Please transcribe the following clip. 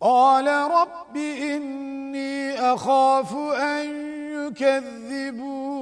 قال رب إني أخاف أن يكذبون.